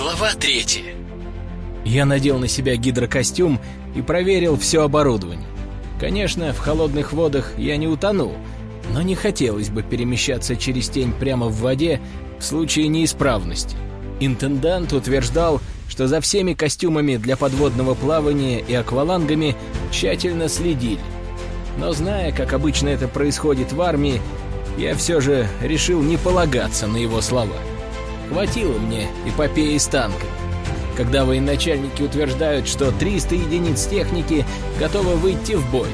Глава третья. Я надел на себя гидрокостюм и проверил все оборудование. Конечно, в холодных водах я не утону, но не хотелось бы перемещаться через тень прямо в воде в случае неисправности. Интендант утверждал, что за всеми костюмами для подводного плавания и аквалангами тщательно следили. Но зная, как обычно это происходит в армии, я все же решил не полагаться на его слова. Хватило мне эпопеи с танками. Когда военачальники утверждают, что 300 единиц техники готовы выйти в бой,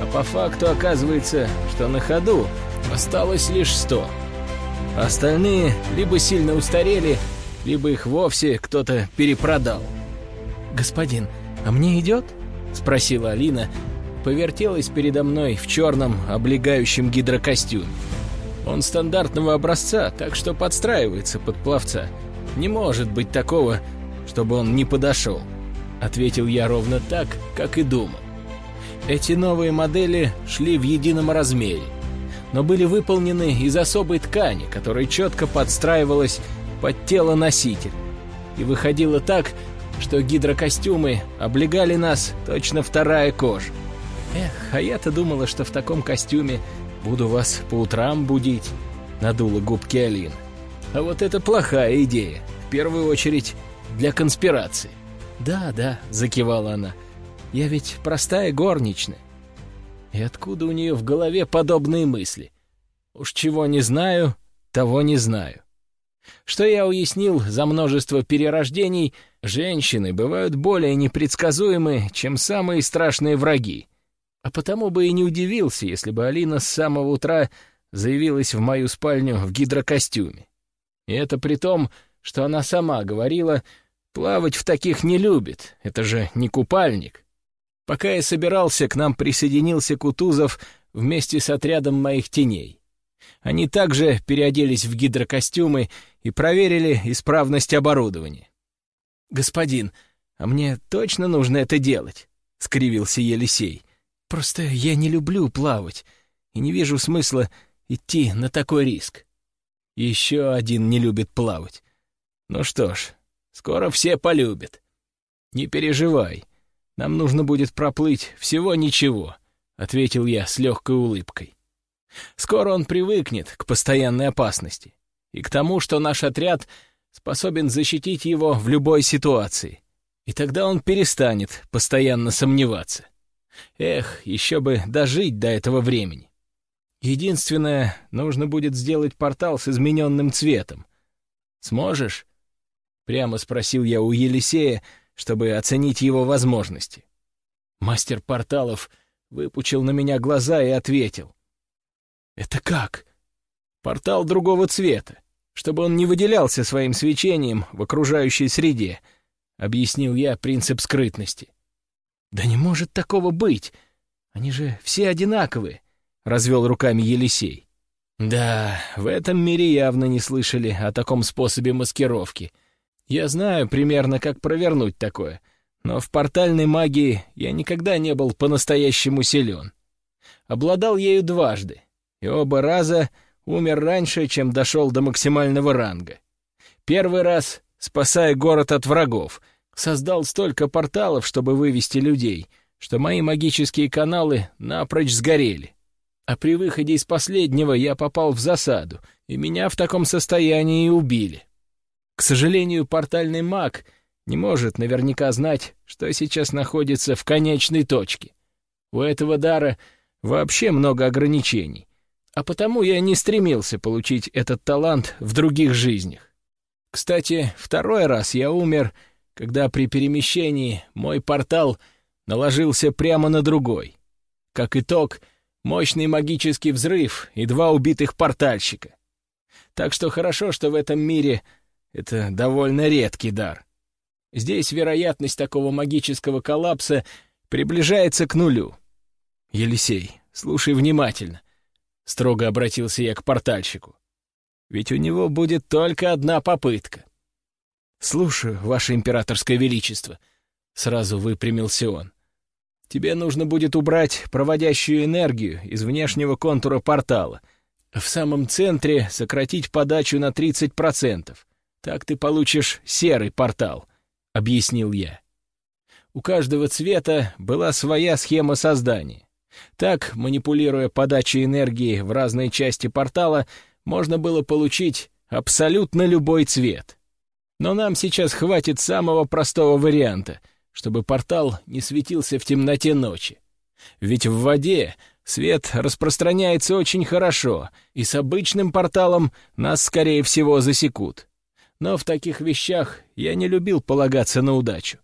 а по факту оказывается, что на ходу осталось лишь 100. Остальные либо сильно устарели, либо их вовсе кто-то перепродал. «Господин, а мне идет?» — спросила Алина, повертелась передо мной в черном облегающем гидрокостюме. Он стандартного образца, так что подстраивается под пловца. Не может быть такого, чтобы он не подошел. Ответил я ровно так, как и думал. Эти новые модели шли в едином размере, но были выполнены из особой ткани, которая четко подстраивалась под тело носителя. И выходило так, что гидрокостюмы облегали нас точно вторая кожа. Эх, а я-то думала, что в таком костюме Буду вас по утрам будить», — надула губки Алин. «А вот это плохая идея. В первую очередь для конспирации». «Да, да», — закивала она. «Я ведь простая горничная». И откуда у нее в голове подобные мысли? Уж чего не знаю, того не знаю. Что я уяснил за множество перерождений, женщины бывают более непредсказуемы, чем самые страшные враги. А потому бы и не удивился, если бы Алина с самого утра заявилась в мою спальню в гидрокостюме. И это при том, что она сама говорила, плавать в таких не любит, это же не купальник. Пока я собирался, к нам присоединился Кутузов вместе с отрядом моих теней. Они также переоделись в гидрокостюмы и проверили исправность оборудования. «Господин, а мне точно нужно это делать?» — скривился Елисей. Просто я не люблю плавать и не вижу смысла идти на такой риск. Еще один не любит плавать. Ну что ж, скоро все полюбят. Не переживай, нам нужно будет проплыть всего ничего, — ответил я с легкой улыбкой. Скоро он привыкнет к постоянной опасности и к тому, что наш отряд способен защитить его в любой ситуации. И тогда он перестанет постоянно сомневаться. Эх, еще бы дожить до этого времени. Единственное, нужно будет сделать портал с измененным цветом. Сможешь? Прямо спросил я у Елисея, чтобы оценить его возможности. Мастер порталов выпучил на меня глаза и ответил. «Это как?» «Портал другого цвета, чтобы он не выделялся своим свечением в окружающей среде», — объяснил я принцип скрытности. «Да не может такого быть! Они же все одинаковые!» — развел руками Елисей. «Да, в этом мире явно не слышали о таком способе маскировки. Я знаю примерно, как провернуть такое, но в портальной магии я никогда не был по-настоящему силен. Обладал ею дважды, и оба раза умер раньше, чем дошел до максимального ранга. Первый раз, спасая город от врагов — создал столько порталов, чтобы вывести людей, что мои магические каналы напрочь сгорели. А при выходе из последнего я попал в засаду, и меня в таком состоянии убили. К сожалению, портальный маг не может наверняка знать, что сейчас находится в конечной точке. У этого дара вообще много ограничений, а потому я не стремился получить этот талант в других жизнях. Кстати, второй раз я умер — когда при перемещении мой портал наложился прямо на другой. Как итог, мощный магический взрыв и два убитых портальщика. Так что хорошо, что в этом мире это довольно редкий дар. Здесь вероятность такого магического коллапса приближается к нулю. Елисей, слушай внимательно. Строго обратился я к портальщику. Ведь у него будет только одна попытка — «Слушаю, Ваше Императорское Величество», — сразу выпрямился он. «Тебе нужно будет убрать проводящую энергию из внешнего контура портала. В самом центре сократить подачу на 30%, Так ты получишь серый портал», — объяснил я. У каждого цвета была своя схема создания. Так, манипулируя подачей энергии в разные части портала, можно было получить абсолютно любой цвет. Но нам сейчас хватит самого простого варианта, чтобы портал не светился в темноте ночи. Ведь в воде свет распространяется очень хорошо, и с обычным порталом нас, скорее всего, засекут. Но в таких вещах я не любил полагаться на удачу.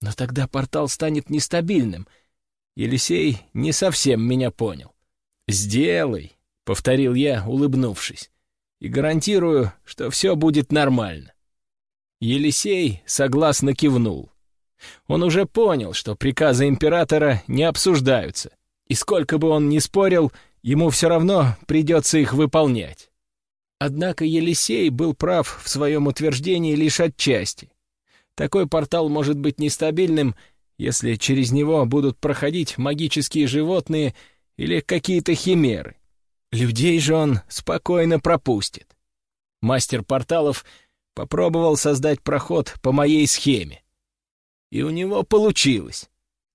Но тогда портал станет нестабильным. Елисей не совсем меня понял. «Сделай», — повторил я, улыбнувшись, «и гарантирую, что все будет нормально». Елисей согласно кивнул. Он уже понял, что приказы императора не обсуждаются, и сколько бы он ни спорил, ему все равно придется их выполнять. Однако Елисей был прав в своем утверждении лишь отчасти. Такой портал может быть нестабильным, если через него будут проходить магические животные или какие-то химеры. Людей же он спокойно пропустит. Мастер порталов попробовал создать проход по моей схеме. И у него получилось.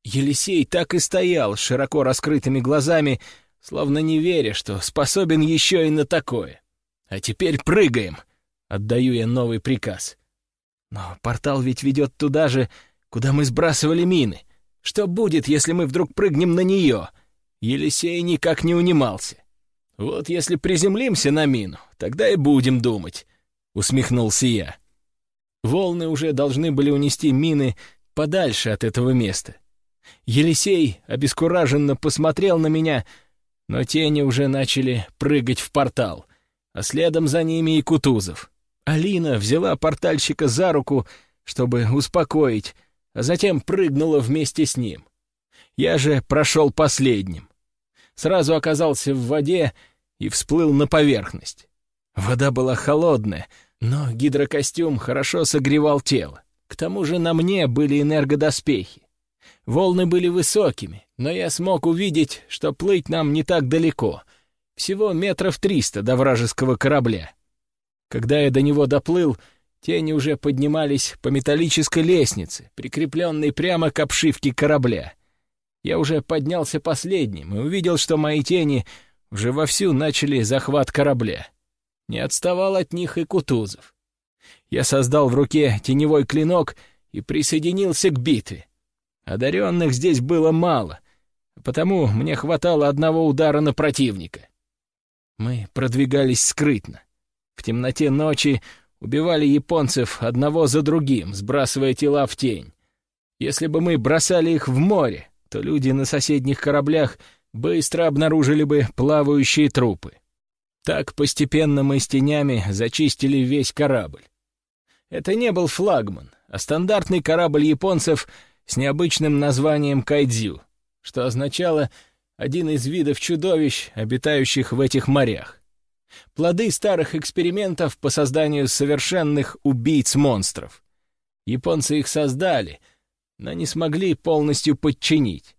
Елисей так и стоял с широко раскрытыми глазами, словно не веря, что способен еще и на такое. «А теперь прыгаем!» — отдаю я новый приказ. Но портал ведь ведет туда же, куда мы сбрасывали мины. Что будет, если мы вдруг прыгнем на нее? Елисей никак не унимался. Вот если приземлимся на мину, тогда и будем думать, — усмехнулся я. Волны уже должны были унести мины подальше от этого места. Елисей обескураженно посмотрел на меня, но тени уже начали прыгать в портал, а следом за ними и Кутузов. Алина взяла портальщика за руку, чтобы успокоить, а затем прыгнула вместе с ним. Я же прошел последним. Сразу оказался в воде и всплыл на поверхность. Вода была холодная, но гидрокостюм хорошо согревал тело. К тому же на мне были энергодоспехи. Волны были высокими, но я смог увидеть, что плыть нам не так далеко, всего метров триста до вражеского корабля. Когда я до него доплыл, тени уже поднимались по металлической лестнице, прикрепленной прямо к обшивке корабля. Я уже поднялся последним и увидел, что мои тени уже вовсю начали захват корабля. Не отставал от них и Кутузов. Я создал в руке теневой клинок и присоединился к битве. Одаренных здесь было мало, потому мне хватало одного удара на противника. Мы продвигались скрытно. В темноте ночи убивали японцев одного за другим, сбрасывая тела в тень. Если бы мы бросали их в море, то люди на соседних кораблях быстро обнаружили бы плавающие трупы. Так постепенно мы с тенями зачистили весь корабль. Это не был флагман, а стандартный корабль японцев с необычным названием «Кайдзю», что означало один из видов чудовищ, обитающих в этих морях. Плоды старых экспериментов по созданию совершенных убийц-монстров. Японцы их создали, но не смогли полностью подчинить.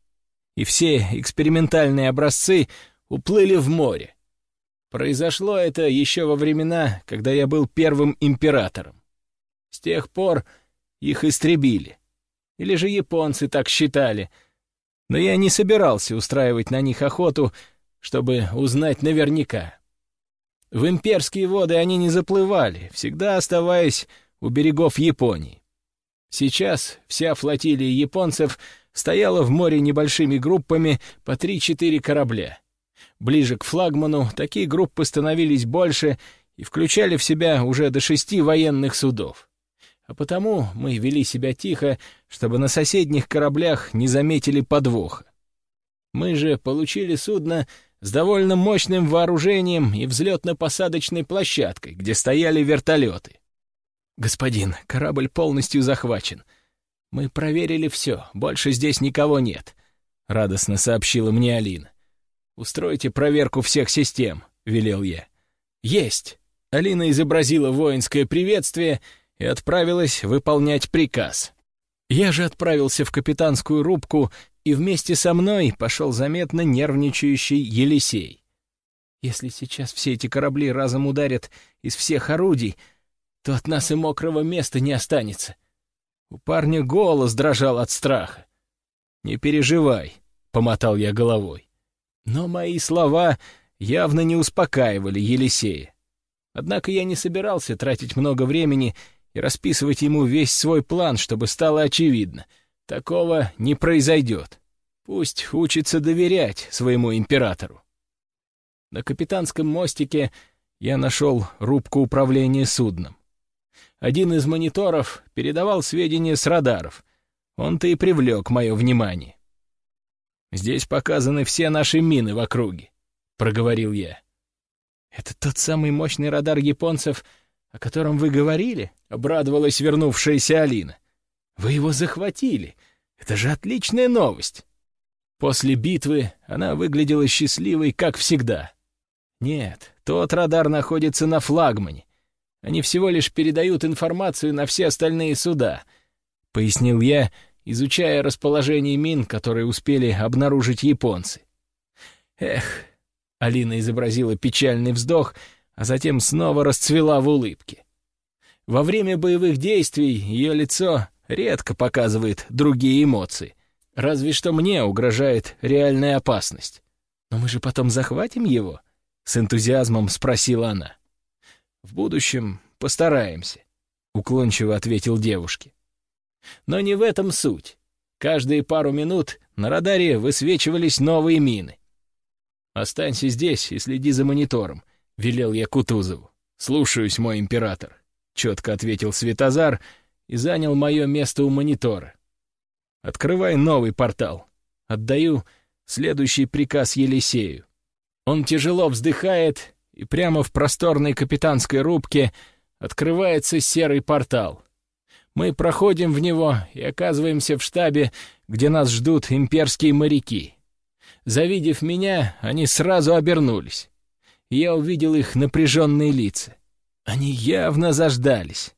И все экспериментальные образцы уплыли в море. Произошло это еще во времена, когда я был первым императором. С тех пор их истребили. Или же японцы так считали. Но я не собирался устраивать на них охоту, чтобы узнать наверняка. В имперские воды они не заплывали, всегда оставаясь у берегов Японии. Сейчас вся флотилия японцев стояла в море небольшими группами по 3-4 корабля. Ближе к флагману такие группы становились больше и включали в себя уже до шести военных судов. А потому мы вели себя тихо, чтобы на соседних кораблях не заметили подвоха. Мы же получили судно с довольно мощным вооружением и взлетно-посадочной площадкой, где стояли вертолеты. «Господин, корабль полностью захвачен. Мы проверили все, больше здесь никого нет», — радостно сообщила мне Алина. «Устройте проверку всех систем», — велел я. «Есть!» — Алина изобразила воинское приветствие и отправилась выполнять приказ. Я же отправился в капитанскую рубку и вместе со мной пошел заметно нервничающий Елисей. Если сейчас все эти корабли разом ударят из всех орудий, то от нас и мокрого места не останется. У парня голос дрожал от страха. «Не переживай», — помотал я головой. Но мои слова явно не успокаивали Елисея. Однако я не собирался тратить много времени и расписывать ему весь свой план, чтобы стало очевидно. Такого не произойдет. Пусть учится доверять своему императору. На капитанском мостике я нашел рубку управления судном. Один из мониторов передавал сведения с радаров. Он-то и привлек мое внимание. «Здесь показаны все наши мины в округе», — проговорил я. «Это тот самый мощный радар японцев, о котором вы говорили?» — обрадовалась вернувшаяся Алина. «Вы его захватили. Это же отличная новость!» После битвы она выглядела счастливой, как всегда. Нет, тот радар находится на флагмане. Они всего лишь передают информацию на все остальные суда, — пояснил я, изучая расположение мин, которые успели обнаружить японцы. Эх, Алина изобразила печальный вздох, а затем снова расцвела в улыбке. Во время боевых действий ее лицо редко показывает другие эмоции. Разве что мне угрожает реальная опасность. Но мы же потом захватим его? С энтузиазмом спросила она. В будущем постараемся, уклончиво ответил девушке. Но не в этом суть. Каждые пару минут на радаре высвечивались новые мины. «Останься здесь и следи за монитором», — велел я Кутузову. «Слушаюсь, мой император», — четко ответил Светозар и занял мое место у монитора. «Открывай новый портал. Отдаю следующий приказ Елисею. Он тяжело вздыхает, и прямо в просторной капитанской рубке открывается серый портал. Мы проходим в него и оказываемся в штабе, где нас ждут имперские моряки. Завидев меня, они сразу обернулись. Я увидел их напряженные лица. Они явно заждались.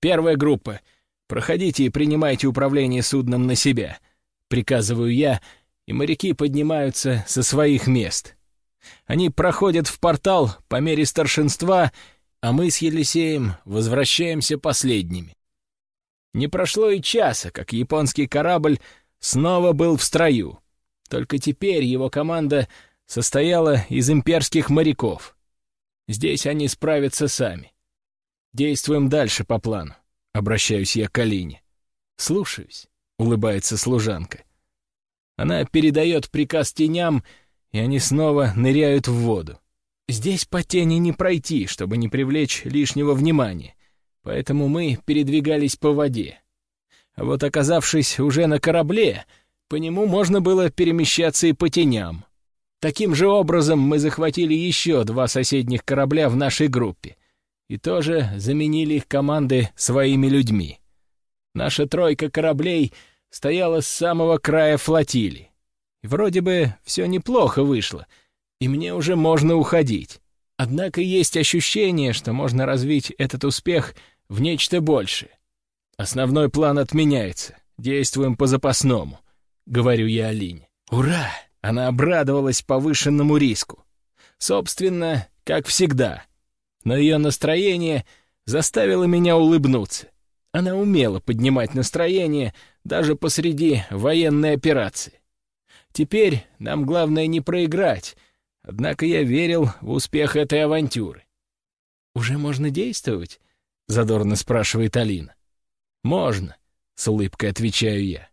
Первая группа. Проходите и принимайте управление судном на себя. Приказываю я, и моряки поднимаются со своих мест. Они проходят в портал по мере старшинства, а мы с Елисеем возвращаемся последними. Не прошло и часа, как японский корабль снова был в строю. Только теперь его команда состояла из имперских моряков. Здесь они справятся сами. Действуем дальше по плану. Обращаюсь я к Алине. «Слушаюсь», — улыбается служанка. Она передает приказ теням — и они снова ныряют в воду. Здесь по тени не пройти, чтобы не привлечь лишнего внимания, поэтому мы передвигались по воде. А вот оказавшись уже на корабле, по нему можно было перемещаться и по теням. Таким же образом мы захватили еще два соседних корабля в нашей группе и тоже заменили их команды своими людьми. Наша тройка кораблей стояла с самого края флотилии. Вроде бы все неплохо вышло, и мне уже можно уходить. Однако есть ощущение, что можно развить этот успех в нечто большее. Основной план отменяется. Действуем по запасному, — говорю я Алине. Ура! Она обрадовалась повышенному риску. Собственно, как всегда. Но ее настроение заставило меня улыбнуться. Она умела поднимать настроение даже посреди военной операции. Теперь нам главное не проиграть, однако я верил в успех этой авантюры. «Уже можно действовать?» — задорно спрашивает Алина. «Можно», — с улыбкой отвечаю я.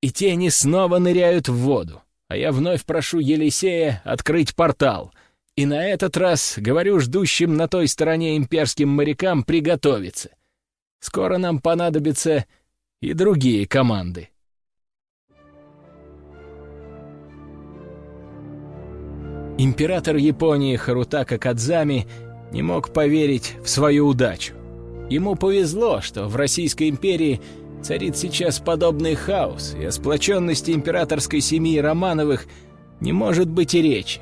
И тени снова ныряют в воду, а я вновь прошу Елисея открыть портал. И на этот раз говорю ждущим на той стороне имперским морякам приготовиться. Скоро нам понадобятся и другие команды. Император Японии Харутака Кадзами не мог поверить в свою удачу. Ему повезло, что в Российской империи царит сейчас подобный хаос, и о сплоченности императорской семьи Романовых не может быть и речи.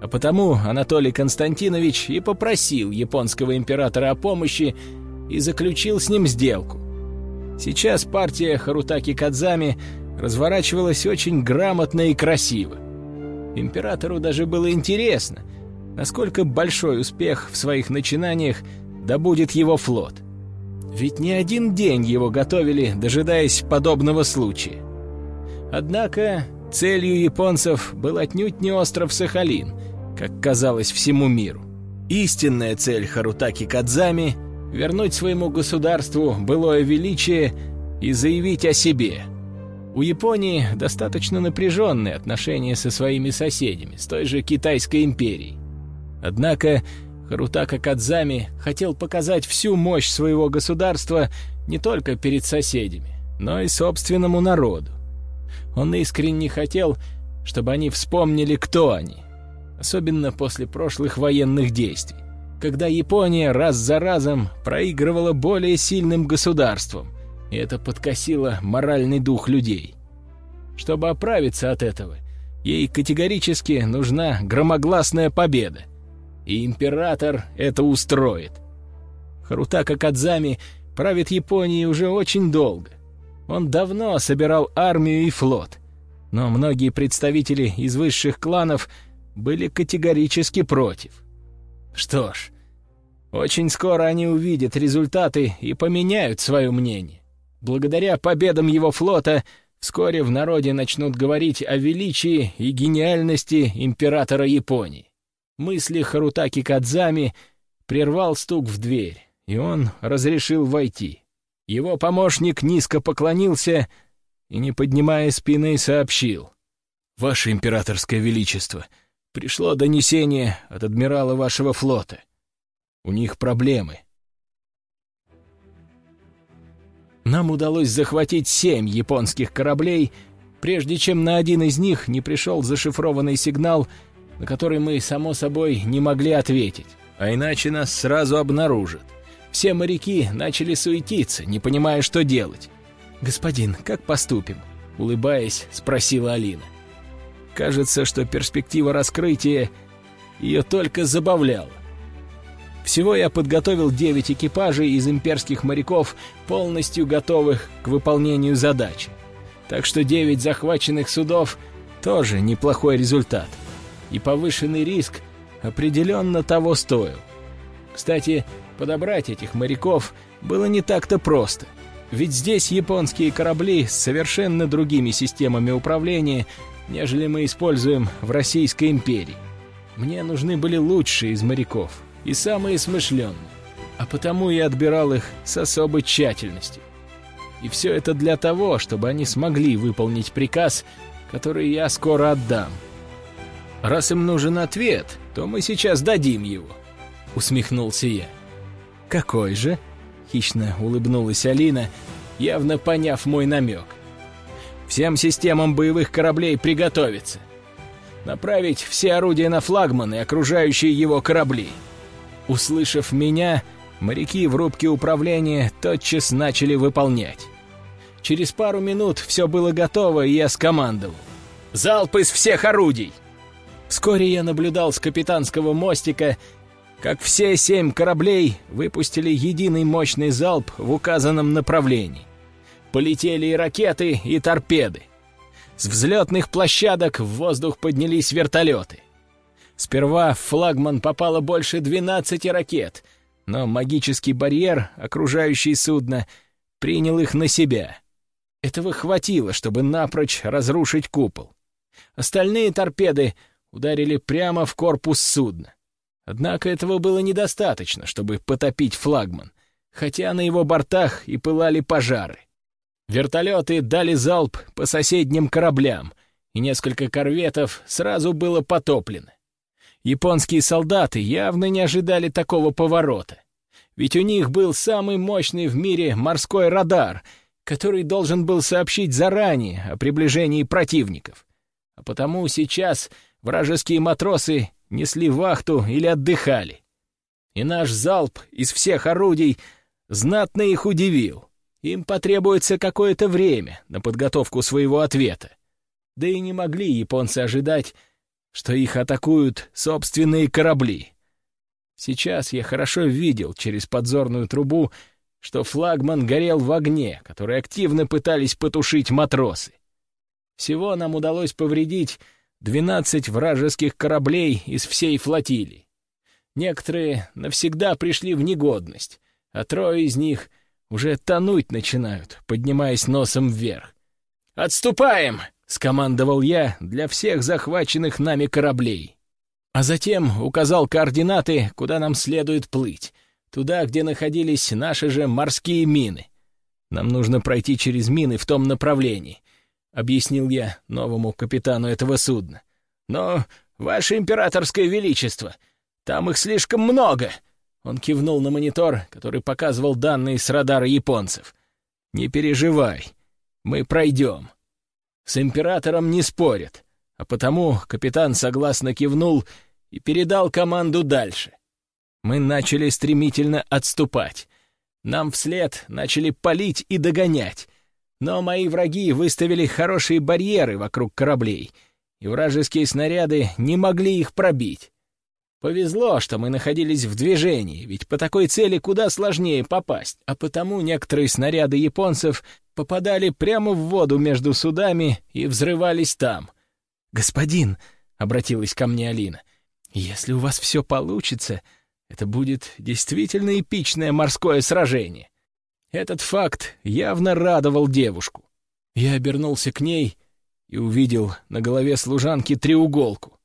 А потому Анатолий Константинович и попросил японского императора о помощи и заключил с ним сделку. Сейчас партия Харутаки Кадзами разворачивалась очень грамотно и красиво. Императору даже было интересно, насколько большой успех в своих начинаниях добудет его флот. Ведь не один день его готовили, дожидаясь подобного случая. Однако целью японцев был отнюдь не остров Сахалин, как казалось всему миру. Истинная цель Харутаки Кадзами — вернуть своему государству былое величие и заявить о себе. У Японии достаточно напряженные отношения со своими соседями, с той же Китайской империей. Однако Харутака Кадзами хотел показать всю мощь своего государства не только перед соседями, но и собственному народу. Он искренне хотел, чтобы они вспомнили, кто они, особенно после прошлых военных действий, когда Япония раз за разом проигрывала более сильным государством, и это подкосило моральный дух людей. Чтобы оправиться от этого, ей категорически нужна громогласная победа, и император это устроит. Харутака Кадзами правит Японией уже очень долго. Он давно собирал армию и флот, но многие представители из высших кланов были категорически против. Что ж, очень скоро они увидят результаты и поменяют свое мнение. Благодаря победам его флота вскоре в народе начнут говорить о величии и гениальности императора Японии. Мысли Харутаки Кадзами прервал стук в дверь, и он разрешил войти. Его помощник низко поклонился и, не поднимая спины, сообщил. «Ваше императорское величество, пришло донесение от адмирала вашего флота. У них проблемы». Нам удалось захватить семь японских кораблей, прежде чем на один из них не пришел зашифрованный сигнал — на который мы, само собой, не могли ответить, а иначе нас сразу обнаружат. Все моряки начали суетиться, не понимая, что делать. «Господин, как поступим?» — улыбаясь, спросила Алина. Кажется, что перспектива раскрытия ее только забавляла. Всего я подготовил девять экипажей из имперских моряков, полностью готовых к выполнению задачи. Так что девять захваченных судов — тоже неплохой результат — и повышенный риск определенно того стоил. Кстати, подобрать этих моряков было не так-то просто, ведь здесь японские корабли с совершенно другими системами управления, нежели мы используем в Российской империи. Мне нужны были лучшие из моряков и самые смышленные, а потому я отбирал их с особой тщательностью. И все это для того, чтобы они смогли выполнить приказ, который я скоро отдам — Раз им нужен ответ, то мы сейчас дадим его», — усмехнулся я. «Какой же?» — хищно улыбнулась Алина, явно поняв мой намек. «Всем системам боевых кораблей приготовиться. Направить все орудия на флагман и окружающие его корабли». Услышав меня, моряки в рубке управления тотчас начали выполнять. Через пару минут все было готово, и я скомандовал. «Залп из всех орудий!» Вскоре я наблюдал с капитанского мостика, как все семь кораблей выпустили единый мощный залп в указанном направлении. Полетели и ракеты, и торпеды. С взлетных площадок в воздух поднялись вертолеты. Сперва в флагман попало больше 12 ракет, но магический барьер, окружающий судно, принял их на себя. Этого хватило, чтобы напрочь разрушить купол. Остальные торпеды ударили прямо в корпус судна. Однако этого было недостаточно, чтобы потопить флагман, хотя на его бортах и пылали пожары. Вертолеты дали залп по соседним кораблям, и несколько корветов сразу было потоплено. Японские солдаты явно не ожидали такого поворота. Ведь у них был самый мощный в мире морской радар, который должен был сообщить заранее о приближении противников. А потому сейчас Вражеские матросы несли вахту или отдыхали. И наш залп из всех орудий знатно их удивил. Им потребуется какое-то время на подготовку своего ответа. Да и не могли японцы ожидать, что их атакуют собственные корабли. Сейчас я хорошо видел через подзорную трубу, что флагман горел в огне, который активно пытались потушить матросы. Всего нам удалось повредить 12 вражеских кораблей из всей флотилии. Некоторые навсегда пришли в негодность, а трое из них уже тонуть начинают, поднимаясь носом вверх. «Отступаем!» — скомандовал я для всех захваченных нами кораблей. А затем указал координаты, куда нам следует плыть, туда, где находились наши же морские мины. Нам нужно пройти через мины в том направлении, — объяснил я новому капитану этого судна. «Но, ваше императорское величество, там их слишком много!» Он кивнул на монитор, который показывал данные с радара японцев. «Не переживай, мы пройдем». С императором не спорят, а потому капитан согласно кивнул и передал команду дальше. Мы начали стремительно отступать. Нам вслед начали палить и догонять. Но мои враги выставили хорошие барьеры вокруг кораблей, и вражеские снаряды не могли их пробить. Повезло, что мы находились в движении, ведь по такой цели куда сложнее попасть, а потому некоторые снаряды японцев попадали прямо в воду между судами и взрывались там. «Господин», — обратилась ко мне Алина, — «если у вас все получится, это будет действительно эпичное морское сражение». Этот факт явно радовал девушку. Я обернулся к ней и увидел на голове служанки треуголку.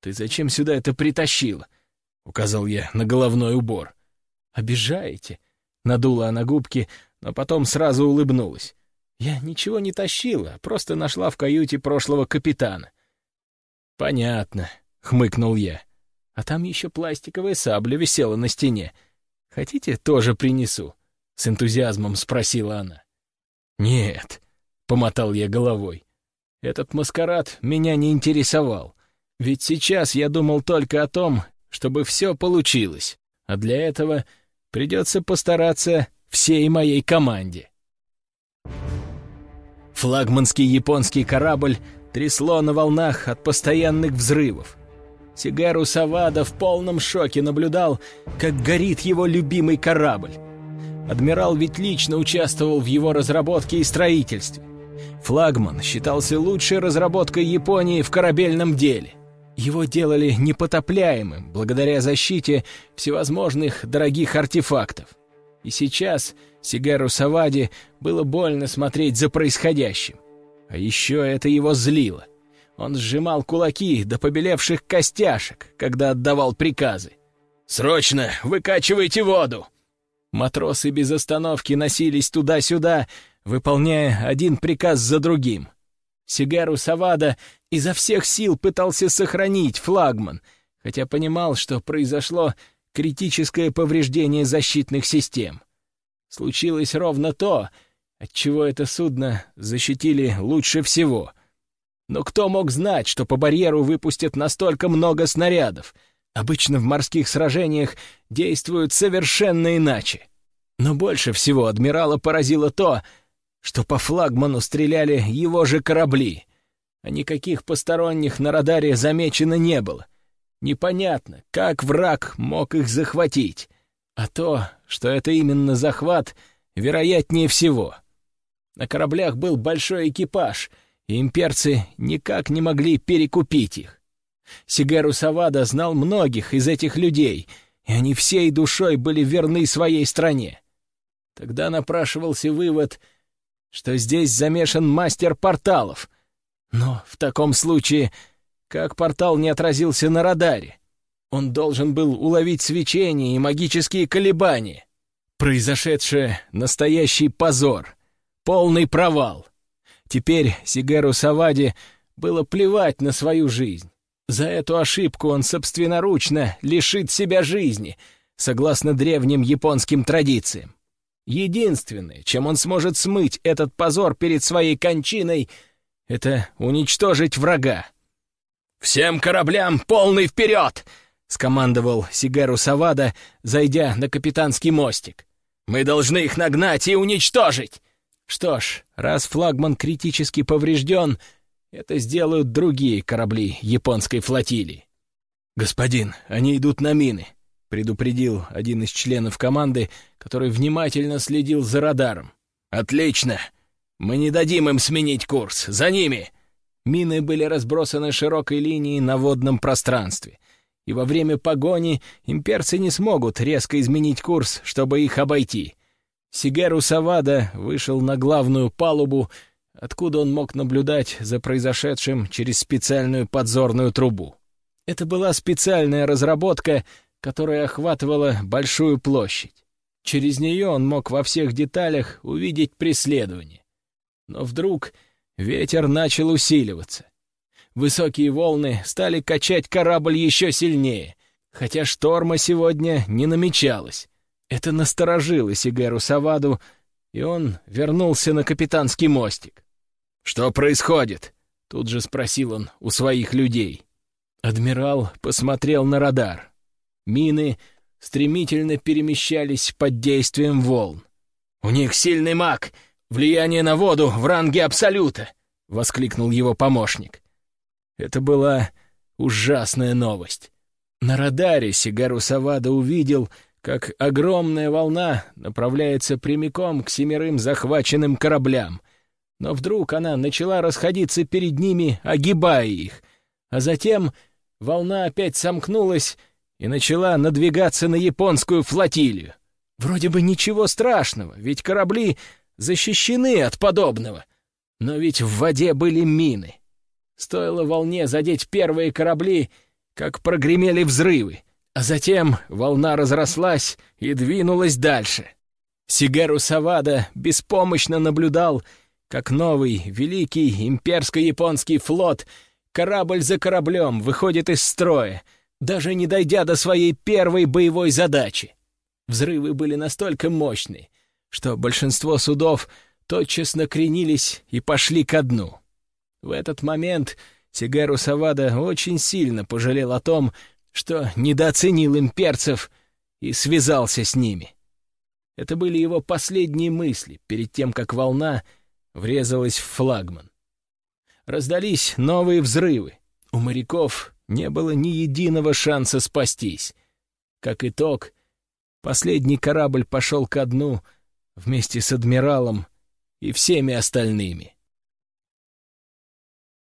«Ты зачем сюда это притащила?» — указал я на головной убор. «Обижаете?» — надула она губки, но потом сразу улыбнулась. «Я ничего не тащила, просто нашла в каюте прошлого капитана». «Понятно», — хмыкнул я. «А там еще пластиковая сабля висела на стене. Хотите, тоже принесу?» — с энтузиазмом спросила она. «Нет», — помотал я головой. «Этот маскарад меня не интересовал. Ведь сейчас я думал только о том, чтобы все получилось, а для этого придется постараться всей моей команде. Флагманский японский корабль трясло на волнах от постоянных взрывов. Сигару Савада в полном шоке наблюдал, как горит его любимый корабль. Адмирал ведь лично участвовал в его разработке и строительстве. Флагман считался лучшей разработкой Японии в корабельном деле. Его делали непотопляемым благодаря защите всевозможных дорогих артефактов. И сейчас Сигару Савади было больно смотреть за происходящим. А еще это его злило. Он сжимал кулаки до побелевших костяшек, когда отдавал приказы. «Срочно выкачивайте воду!» Матросы без остановки носились туда-сюда, выполняя один приказ за другим — Сигару Савада изо всех сил пытался сохранить флагман, хотя понимал, что произошло критическое повреждение защитных систем. Случилось ровно то, от чего это судно защитили лучше всего. Но кто мог знать, что по барьеру выпустят настолько много снарядов? Обычно в морских сражениях действуют совершенно иначе. Но больше всего адмирала поразило то, что по флагману стреляли его же корабли, а никаких посторонних на радаре замечено не было. Непонятно, как враг мог их захватить, а то, что это именно захват, вероятнее всего. На кораблях был большой экипаж, и имперцы никак не могли перекупить их. Сигару Савада знал многих из этих людей, и они всей душой были верны своей стране. Тогда напрашивался вывод — что здесь замешан мастер порталов. Но в таком случае, как портал не отразился на радаре? Он должен был уловить свечение и магические колебания. Произошедшее — настоящий позор, полный провал. Теперь Сигару Савади было плевать на свою жизнь. За эту ошибку он собственноручно лишит себя жизни, согласно древним японским традициям. Единственное, чем он сможет смыть этот позор перед своей кончиной, это уничтожить врага. «Всем кораблям полный вперед!» — скомандовал Сигару Савада, зайдя на капитанский мостик. «Мы должны их нагнать и уничтожить!» Что ж, раз флагман критически поврежден, это сделают другие корабли японской флотилии. «Господин, они идут на мины», предупредил один из членов команды, который внимательно следил за радаром. «Отлично! Мы не дадим им сменить курс! За ними!» Мины были разбросаны широкой линией на водном пространстве, и во время погони имперцы не смогут резко изменить курс, чтобы их обойти. Сигеру Савада вышел на главную палубу, откуда он мог наблюдать за произошедшим через специальную подзорную трубу. Это была специальная разработка, которая охватывала большую площадь. Через нее он мог во всех деталях увидеть преследование. Но вдруг ветер начал усиливаться. Высокие волны стали качать корабль еще сильнее, хотя шторма сегодня не намечалось. Это насторожило Сигеру Саваду, и он вернулся на капитанский мостик. «Что происходит?» — тут же спросил он у своих людей. Адмирал посмотрел на радар. Мины стремительно перемещались под действием волн. «У них сильный маг! Влияние на воду в ранге Абсолюта!» — воскликнул его помощник. Это была ужасная новость. На радаре Сигару Савада увидел, как огромная волна направляется прямиком к семерым захваченным кораблям. Но вдруг она начала расходиться перед ними, огибая их, а затем волна опять сомкнулась и начала надвигаться на японскую флотилию. Вроде бы ничего страшного, ведь корабли защищены от подобного. Но ведь в воде были мины. Стоило волне задеть первые корабли, как прогремели взрывы, а затем волна разрослась и двинулась дальше. Сигару Савада беспомощно наблюдал, как новый, великий имперско-японский флот корабль за кораблем выходит из строя, даже не дойдя до своей первой боевой задачи. Взрывы были настолько мощны, что большинство судов тотчас накренились и пошли ко дну. В этот момент Сигару Савада очень сильно пожалел о том, что недооценил имперцев и связался с ними. Это были его последние мысли перед тем, как волна врезалась в флагман. Раздались новые взрывы. У моряков не было ни единого шанса спастись. Как итог, последний корабль пошел ко дну вместе с адмиралом и всеми остальными.